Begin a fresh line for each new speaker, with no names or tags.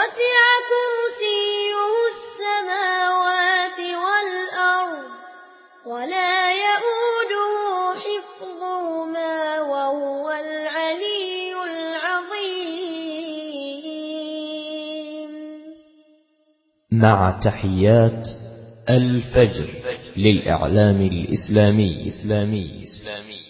وسع كرسيه السماوات والأرض ولا يؤده حفظهما وهو العلي العظيم.
مع تحيات الفجر للإعلام الإسلامي. إسلامي إسلامي